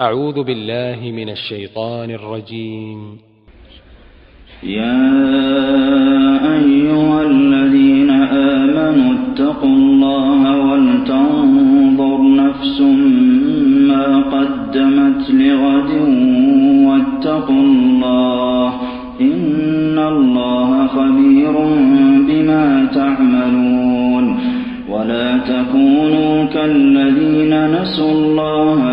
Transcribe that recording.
أعوذ بالله من الشيطان الرجيم. يا أيها الذين آمنوا اتقوا الله ولتنظر نفس ما قدمت لغد واتقوا الله إن الله خبير بما تعملون. ولا تكونوا كالذين نسوا الله